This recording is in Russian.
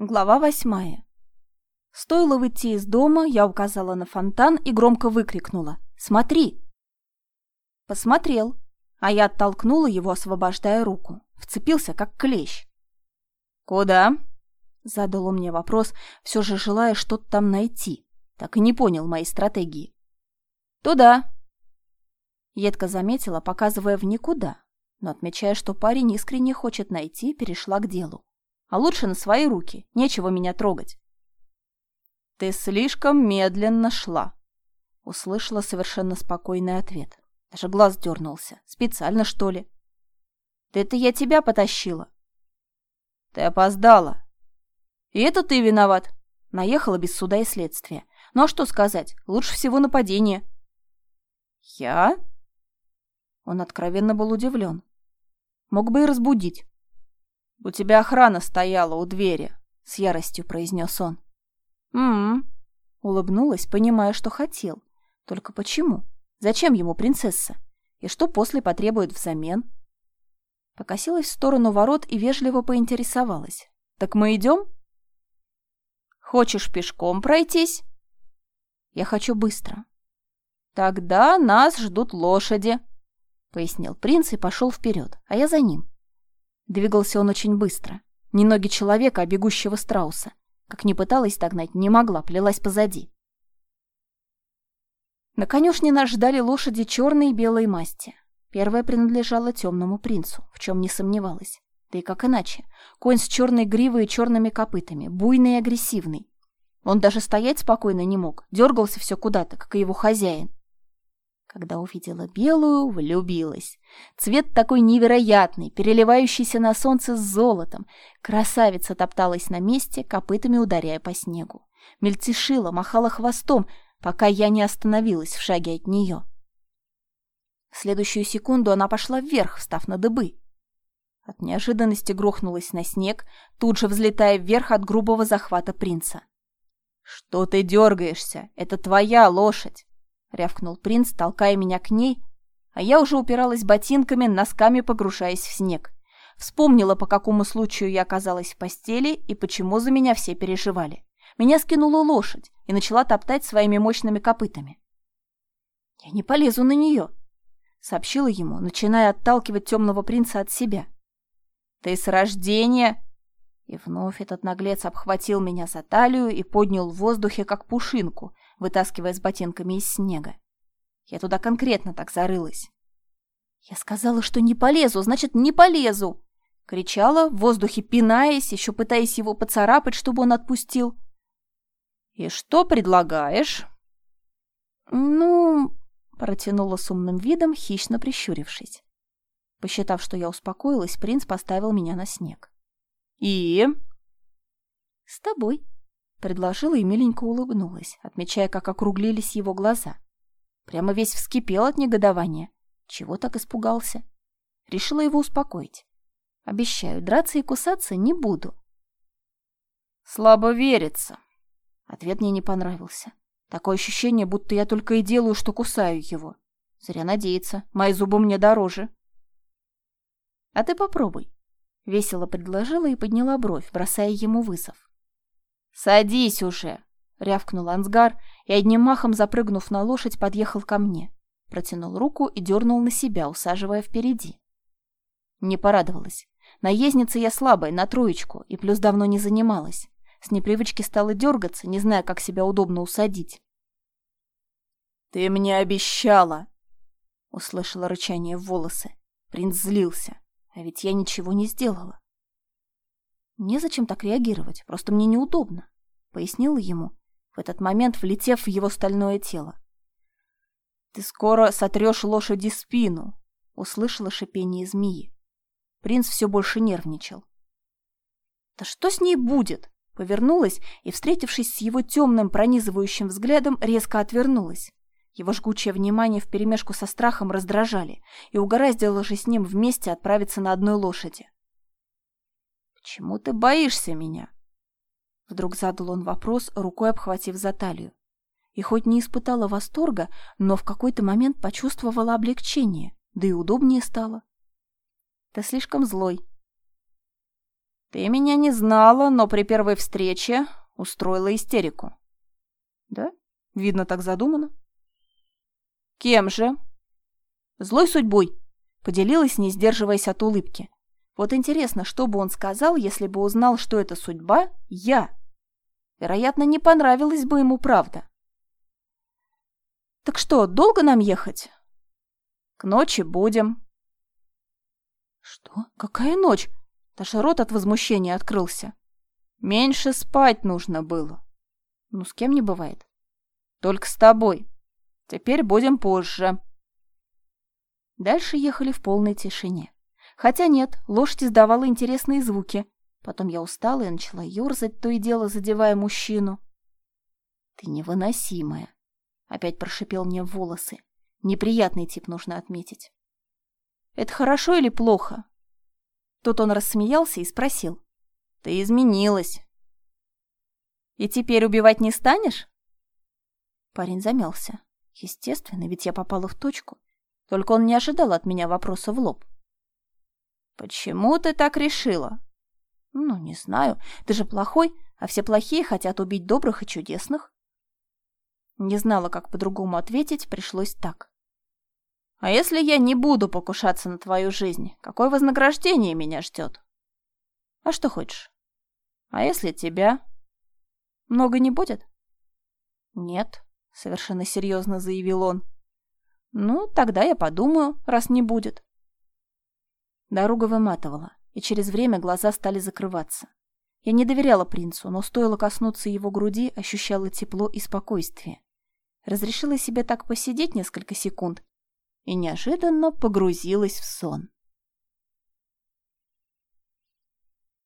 Глава восьмая. Стоило выйти из дома, я указала на фонтан и громко выкрикнула «Смотри!». Посмотрел, а я оттолкнула его, освобождая руку. Вцепился, как клещ. «Куда?» — задал он мне вопрос, все же желая что-то там найти. Так и не понял моей стратегии. «Туда!» Едко заметила, показывая в никуда, но отмечая, что парень искренне хочет найти, перешла к делу. А лучше на свои руки, нечего меня трогать. «Ты слишком медленно шла», — услышала совершенно спокойный ответ. Даже глаз дернулся. Специально, что ли? «Да это я тебя потащила». «Ты опоздала». «И это ты виноват». Наехала без суда и следствия. Ну а что сказать? Лучше всего нападение. «Я?» Он откровенно был удивлен. Мог бы и разбудить. «У тебя охрана стояла у двери», — с яростью произнес он. «М-м-м», улыбнулась, понимая, что хотел. Только почему? Зачем ему принцесса? И что после потребует взамен? Покосилась в сторону ворот и вежливо поинтересовалась. «Так мы идем?» «Хочешь пешком пройтись?» «Я хочу быстро». «Тогда нас ждут лошади», — пояснил принц и пошел вперед, а я за ним. Двигался он очень быстро. Не ноги человека, а бегущего страуса. Как ни пыталась догнать, не могла, плелась позади. На конюшне нас ждали лошади черной и белой масти. Первая принадлежала темному принцу, в чем не сомневалась. Да и как иначе? Конь с черной гривой и черными копытами, буйный и агрессивный. Он даже стоять спокойно не мог, дергался все куда-то, как и его хозяин. Когда увидела белую, влюбилась. Цвет такой невероятный, переливающийся на солнце с золотом. Красавица топталась на месте, копытами ударяя по снегу. Мельтешила, махала хвостом, пока я не остановилась в шаге от нее. В следующую секунду она пошла вверх, встав на дыбы. От неожиданности грохнулась на снег, тут же взлетая вверх от грубого захвата принца. «Что ты дергаешься? Это твоя лошадь!» — рявкнул принц, толкая меня к ней, а я уже упиралась ботинками, носками погружаясь в снег. Вспомнила, по какому случаю я оказалась в постели и почему за меня все переживали. Меня скинула лошадь и начала топтать своими мощными копытами. «Я не полезу на нее», — сообщила ему, начиная отталкивать темного принца от себя. «Ты с рождения...» И вновь этот наглец обхватил меня за талию и поднял в воздухе, как пушинку, вытаскивая с ботинками из снега. Я туда конкретно так зарылась. «Я сказала, что не полезу, значит, не полезу!» Кричала, в воздухе пинаясь, еще пытаясь его поцарапать, чтобы он отпустил. «И что предлагаешь?» «Ну...» — протянула с умным видом, хищно прищурившись. Посчитав, что я успокоилась, принц поставил меня на снег. «И?» «С тобой», Предложила и миленько улыбнулась, отмечая, как округлились его глаза. Прямо весь вскипел от негодования. Чего так испугался? Решила его успокоить. Обещаю, драться и кусаться не буду. Слабо верится. Ответ мне не понравился. Такое ощущение, будто я только и делаю, что кусаю его. Зря надеяться, мои зубы мне дороже. А ты попробуй. Весело предложила и подняла бровь, бросая ему вызов. «Садись уже!» — рявкнул Ансгар и, одним махом запрыгнув на лошадь, подъехал ко мне. Протянул руку и дернул на себя, усаживая впереди. Не порадовалась. Наездница я слабая, на троечку, и плюс давно не занималась. С непривычки стала дергаться, не зная, как себя удобно усадить. «Ты мне обещала!» — услышала рычание в волосы. Принц злился, а ведь я ничего не сделала. «Незачем так реагировать, просто мне неудобно», — пояснила ему, в этот момент влетев в его стальное тело. «Ты скоро сотрешь лошади спину», — услышала шипение змеи. Принц все больше нервничал. «Да что с ней будет?» Повернулась и, встретившись с его темным пронизывающим взглядом, резко отвернулась. Его жгучее внимание вперемешку со страхом раздражали, и угораздило же с ним вместе отправиться на одной лошади. «Почему ты боишься меня?» Вдруг задал он вопрос, рукой обхватив за талию. И хоть не испытала восторга, но в какой-то момент почувствовала облегчение, да и удобнее стало. «Ты слишком злой». Ты меня не знала, но при первой встрече устроила истерику. Да? Видно, так задумано. Кем же? Злой судьбой. Поделилась, не сдерживаясь от улыбки. Вот интересно, что бы он сказал, если бы узнал, что это судьба я. Вероятно, не понравилась бы ему правда. Так что, долго нам ехать? К ночи будем. Что? Какая ночь? Даже рот от возмущения открылся. Меньше спать нужно было. Ну, с кем не бывает. Только с тобой. Теперь будем позже. Дальше ехали в полной тишине. Хотя нет, лошадь издавала интересные звуки. Потом я устала и начала ерзать, то и дело задевая мужчину. «Ты невыносимая», — опять прошипел мне в волосы. Неприятный тип нужно отметить. «Это хорошо или плохо?» Тут он рассмеялся и спросил. «Ты изменилась». «И теперь убивать не станешь?» Парень замялся. Естественно, ведь я попала в точку. Только он не ожидал от меня вопроса в лоб. «Почему ты так решила?» «Ну, не знаю. Ты же плохой, а все плохие хотят убить добрых и чудесных». Не знала, как по-другому ответить, пришлось так. «А если я не буду покушаться на твою жизнь, какое вознаграждение меня ждет?» «А что хочешь?» «А если тебя?» «Много не будет?» «Нет», — совершенно серьезно заявил он. «Ну, тогда я подумаю, раз не будет». Дорога выматывала, и через время глаза стали закрываться. Я не доверяла принцу, но стоило коснуться его груди, ощущала тепло и спокойствие. Разрешила себе так посидеть несколько секунд и неожиданно погрузилась в сон.